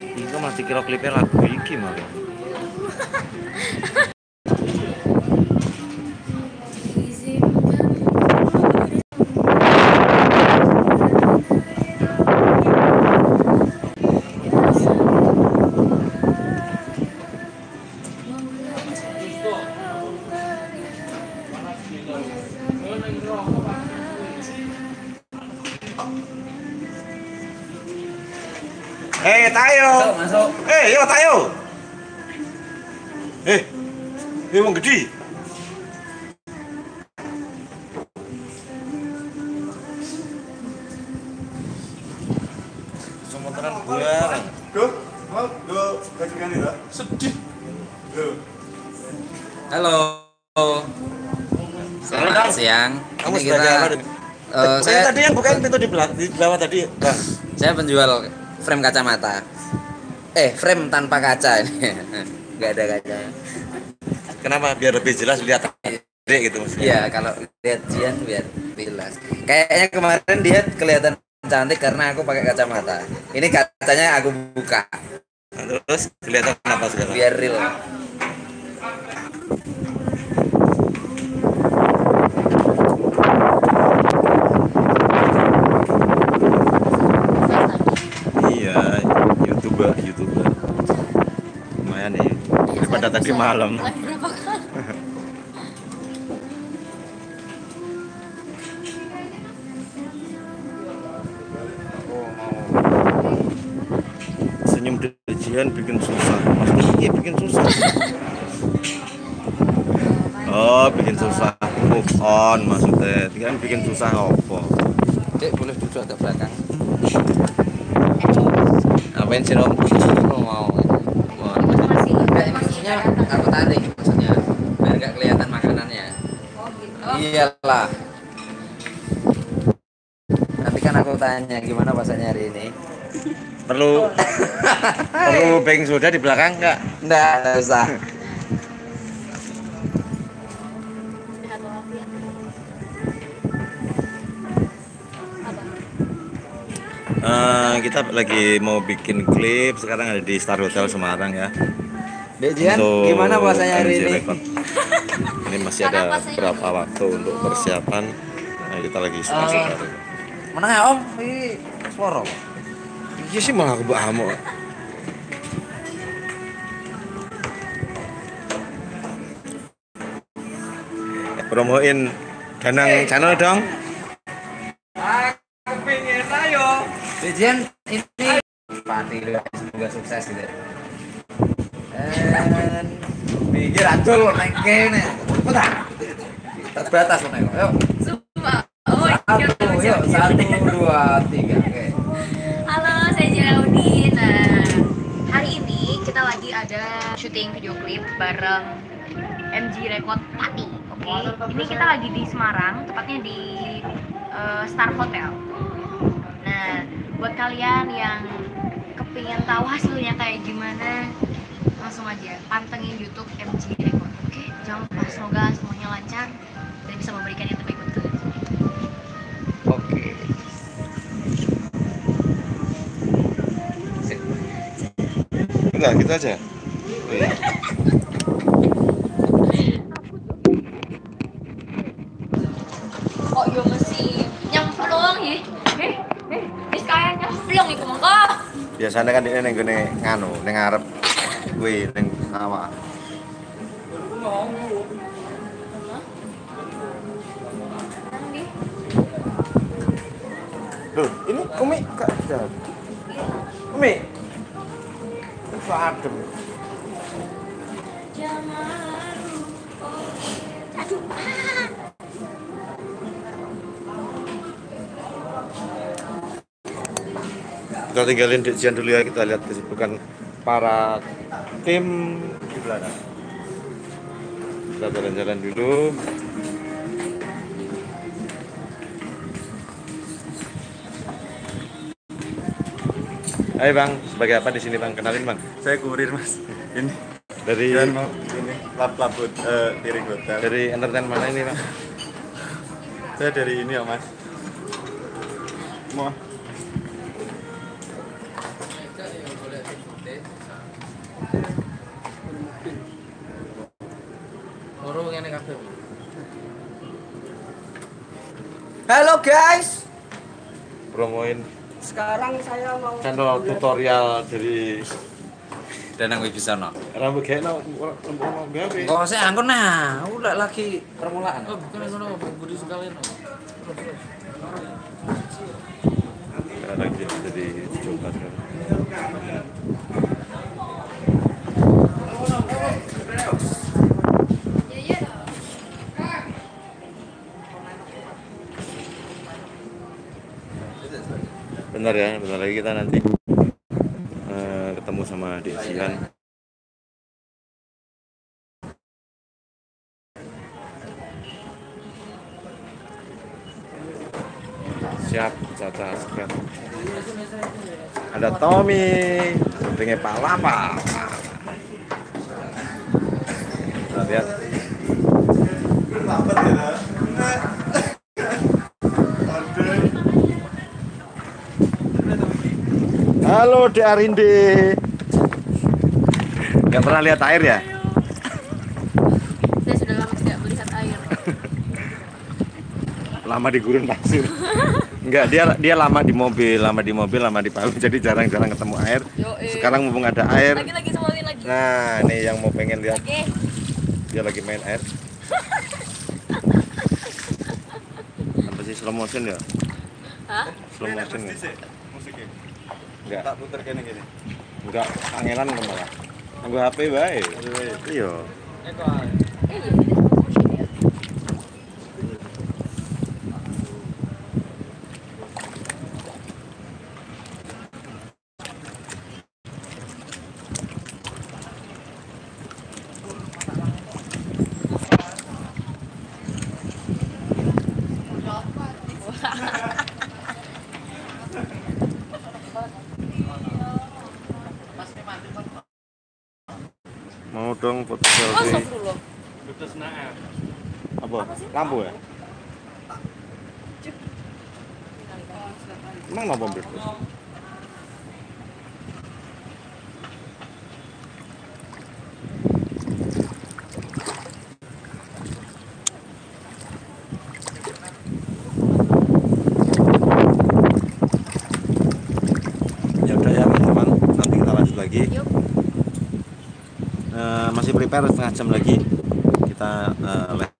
Iku masih kira klipnya lagu iki malah. Eh, tayo. Masuk. Eh, yo tayo. Eh. Eh wong gede. Sementara bareng. Duh, mau duh bajingan itu. Sedih. Duh. Halo. Selamat siang. Kamu Ini kita eh, saya tadi yang bukain pintu di belakang di bawah tadi, Bang. saya penjual frame kacamata. Eh, frame tanpa kaca ini. Enggak ada kaca. Kenapa? Biar lebih jelas lihat gede gitu maksudnya. Iya, kalau lihat Jian biar jelas. Kayaknya kemarin dia kelihatan cantik karena aku pakai kacamata. Ini kacanya aku buka Terus kelihatan apa sekarang? biar real. Daripada tadi malam. Senyum dejian bikin susah. Iya bikin susah. Oh, bikin susah. Move on maksudnya. Kan bikin susah apa? Dek, boleh duduk agak belakang. Apain sih, Om? Mau. Wah, Masih Enggak, maksudnya aku tarik maksudnya biar nggak kelihatan makanannya. Oh gitu. Iyalah. Nanti kan aku tanya gimana bahasanya hari ini. Perlu perlu baking soda di belakang enggak? Enggak, enggak usah. Eh, kita lagi mau bikin klip sekarang ada di Star Hotel Semarang ya. Dek Jian, Untuk gimana bahasanya hari ini? Record. Ini masih ada berapa waktu untuk persiapan. Nah, kita lagi suka-suka. Mana ya Om? Ini suara. Iya sih malah aku amuk. Promoin Danang channel dong. Dek Jian, ini pati lu semoga sukses gitu. Dan pikir adol lo naik kene. Putar. Terbatas lo naik. Yuk. Sumpah. Oh iya. Satu, yuk. Satu, dua, tiga. Oke. Halo, saya Jelaudi. Nah, hari ini kita lagi ada syuting video klip bareng MG Record Pati. Oke, ini kita lagi di Semarang, tepatnya di eh, Star Hotel. Nah, buat kalian yang kepingin tahu hasilnya kayak gimana, langsung aja pantengin YouTube MG Record. Oke, jangan lupa semoga semuanya lancar dan bisa memberikan yang terbaik buat kalian. Oke. Sip. Enggak, gitu aja. Iya. Oh iya mesti nyemplung ya. Eh, eh, wis kaya nyemplung iku monggo. Biasanya kan ini ning gone nganu, ning ngarep kuwi ning awak. Loh, ini Umi gak ada. Umi. Itu adem. Aduh. ah. Kita tinggalin di Jian dulu ya, kita lihat kesibukan para tim di belakang. Kita jalan-jalan dulu. Hai bang, sebagai apa di sini bang? Kenalin bang. Saya kurir mas. Ini Dari mau ini lap lap eh piring hotel. dari entertain mana ini bang? Saya dari ini ya mas. Mau Halo guys. promoin Sekarang saya mau channel tutorial dari Dan aku bisa no. rambut kayak no rambut gawe Kok saya angkon nah, udah lagi permulaan. Oh, bukan yang ngono, budi sekalian. oh. sekarang jadi jadi coba sekarang Bentar ya, bentar lagi kita nanti eh, ketemu sama Dek Sihan. Siap, Caca Sekat. Ada Tommy, dengan Pak Lapa. Kita lihat. Halo Dek Arinde. Gak pernah lihat air ya? Saya sudah lama tidak melihat air. lama di gurun pasir enggak dia dia lama di mobil lama di mobil lama di Palu jadi jarang-jarang ketemu air Yo, sekarang mumpung ada air lagi lagi semuanya lagi. nah ini yang mau pengen lihat dia lagi main air apa sih slow motion ya Hah? slow motion ya musiknya. Enggak. Tak puter kene gini. enggak kangenan malah Anggo HP bae iya. Eh, dong foto Oh, selfie apa? Lampu ya? Emang apa berdua ya udah ya nanti kita lanjut lagi. Yuk. Masih prepare setengah jam lagi kita live